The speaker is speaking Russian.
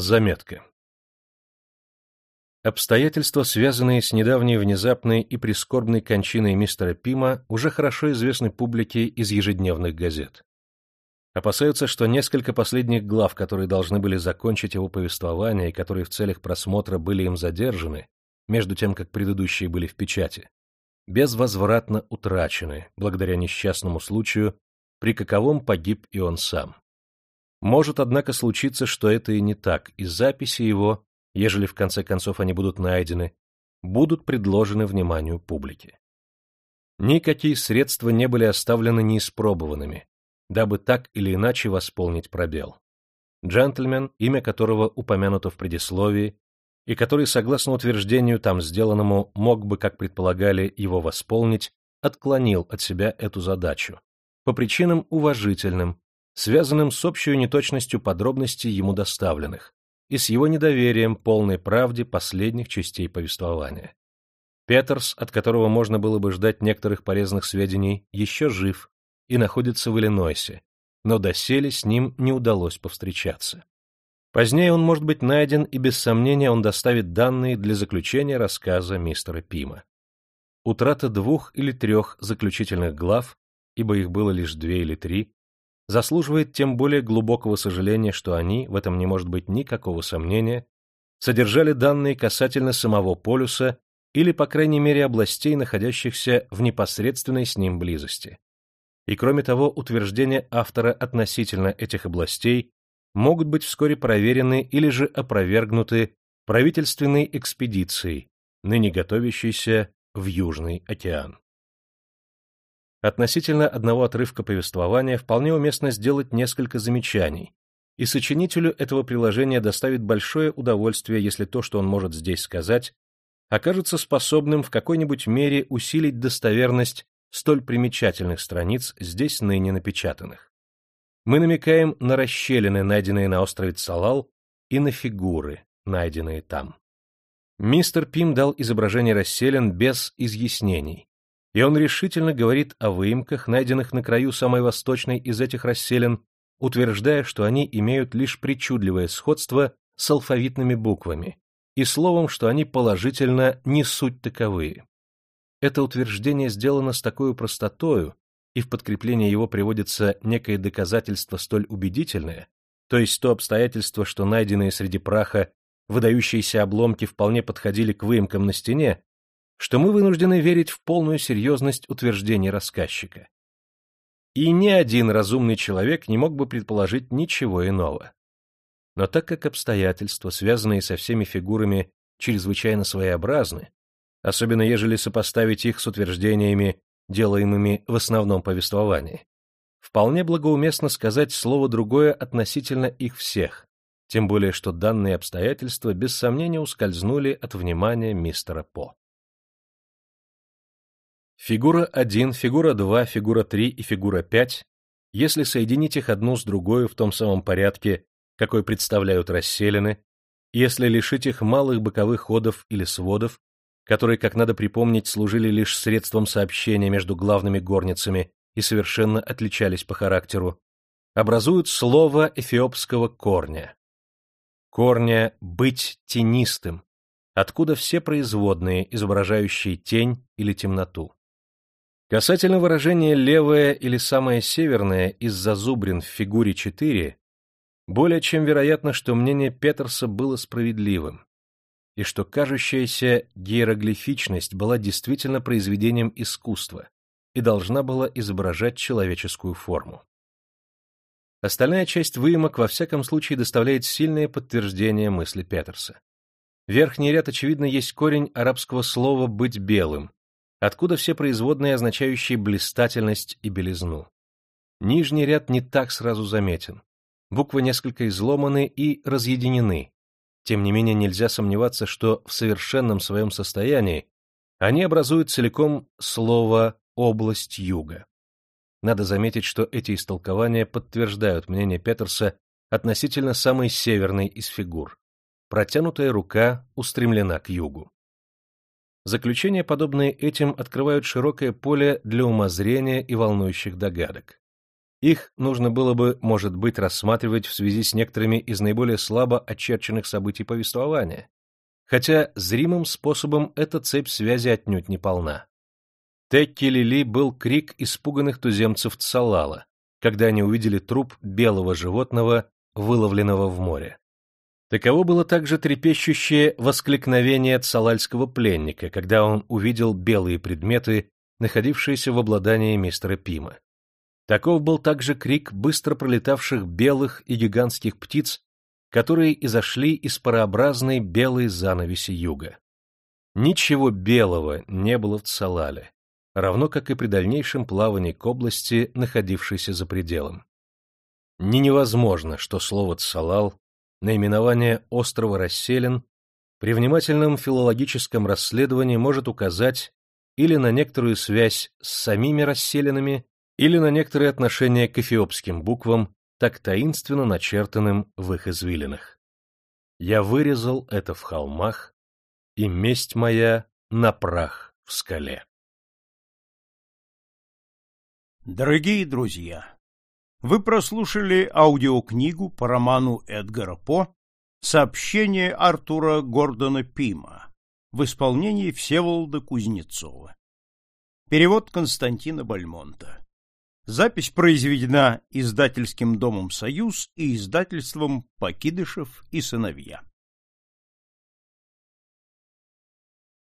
Заметка. Обстоятельства, связанные с недавней внезапной и прискорбной кончиной мистера Пима, уже хорошо известны публике из ежедневных газет. Опасаются, что несколько последних глав, которые должны были закончить его повествование и которые в целях просмотра были им задержаны, между тем, как предыдущие были в печати, безвозвратно утрачены, благодаря несчастному случаю, при каковом погиб и он сам. Может, однако, случиться, что это и не так, и записи его, ежели в конце концов они будут найдены, будут предложены вниманию публики. Никакие средства не были оставлены неиспробованными, дабы так или иначе восполнить пробел. Джентльмен, имя которого упомянуто в предисловии, и который, согласно утверждению там сделанному, мог бы, как предполагали, его восполнить, отклонил от себя эту задачу, по причинам уважительным, связанным с общей неточностью подробностей ему доставленных, и с его недоверием полной правде последних частей повествования. Петерс, от которого можно было бы ждать некоторых полезных сведений, еще жив и находится в Иллинойсе, но доселе с ним не удалось повстречаться. Позднее он может быть найден, и без сомнения он доставит данные для заключения рассказа мистера Пима. Утрата двух или трех заключительных глав, ибо их было лишь две или три, заслуживает тем более глубокого сожаления, что они, в этом не может быть никакого сомнения, содержали данные касательно самого полюса или, по крайней мере, областей, находящихся в непосредственной с ним близости. И кроме того, утверждения автора относительно этих областей могут быть вскоре проверены или же опровергнуты правительственной экспедицией, ныне готовящейся в Южный океан. Относительно одного отрывка повествования вполне уместно сделать несколько замечаний, и сочинителю этого приложения доставит большое удовольствие, если то, что он может здесь сказать, окажется способным в какой-нибудь мере усилить достоверность столь примечательных страниц, здесь ныне напечатанных. Мы намекаем на расщелины, найденные на острове Цалал, и на фигуры, найденные там. Мистер Пим дал изображение расселен без изъяснений, и он решительно говорит о выемках, найденных на краю самой восточной из этих расселен, утверждая, что они имеют лишь причудливое сходство с алфавитными буквами, и словом, что они положительно не суть таковые. Это утверждение сделано с такой простотою, и в подкрепление его приводится некое доказательство столь убедительное, то есть то обстоятельство, что найденные среди праха выдающиеся обломки вполне подходили к выемкам на стене, что мы вынуждены верить в полную серьезность утверждений рассказчика. И ни один разумный человек не мог бы предположить ничего иного. Но так как обстоятельства, связанные со всеми фигурами, чрезвычайно своеобразны, особенно ежели сопоставить их с утверждениями, делаемыми в основном повествовании, вполне благоуместно сказать слово другое относительно их всех, тем более что данные обстоятельства без сомнения ускользнули от внимания мистера По. Фигура 1, фигура 2, фигура 3 и фигура 5, если соединить их одну с другой в том самом порядке, какой представляют расселены, если лишить их малых боковых ходов или сводов, которые, как надо припомнить, служили лишь средством сообщения между главными горницами и совершенно отличались по характеру, образуют слово эфиопского корня. Корня «быть тенистым», откуда все производные, изображающие тень или темноту. Касательно выражения «левое» или «самое северное» из-за зубрин в фигуре 4, более чем вероятно, что мнение Петерса было справедливым, и что кажущаяся гиероглифичность была действительно произведением искусства и должна была изображать человеческую форму. Остальная часть выемок во всяком случае доставляет сильное подтверждение мысли Петерса. Верхний ряд, очевидно, есть корень арабского слова «быть белым», откуда все производные, означающие блистательность и белизну. Нижний ряд не так сразу заметен. Буквы несколько изломаны и разъединены. Тем не менее нельзя сомневаться, что в совершенном своем состоянии они образуют целиком слово «область юга». Надо заметить, что эти истолкования подтверждают мнение Петерса относительно самой северной из фигур. Протянутая рука устремлена к югу. Заключения, подобные этим, открывают широкое поле для умозрения и волнующих догадок. Их нужно было бы, может быть, рассматривать в связи с некоторыми из наиболее слабо очерченных событий повествования, хотя зримым способом эта цепь связи отнюдь не полна. Текки-Лили был крик испуганных туземцев Цалала, когда они увидели труп белого животного, выловленного в море. Таково было также трепещущее воскликновение цалальского пленника, когда он увидел белые предметы, находившиеся в обладании мистера Пима. Таков был также крик быстро пролетавших белых и гигантских птиц, которые изошли из парообразной белой занавеси юга. Ничего белого не было в Цалале, равно как и при дальнейшем плавании к области, находившейся за пределом. Не невозможно, что слово «цалал» наименование острова расселен, при внимательном филологическом расследовании может указать или на некоторую связь с самими расселенными, или на некоторые отношения к эфиопским буквам, так таинственно начертанным в их извилинах. Я вырезал это в холмах, и месть моя на прах в скале. Дорогие друзья! Вы прослушали аудиокнигу по роману Эдгара По «Сообщение Артура Гордона Пима» в исполнении Всеволода Кузнецова. Перевод Константина Бальмонта. Запись произведена издательским домом «Союз» и издательством «Покидышев и сыновья».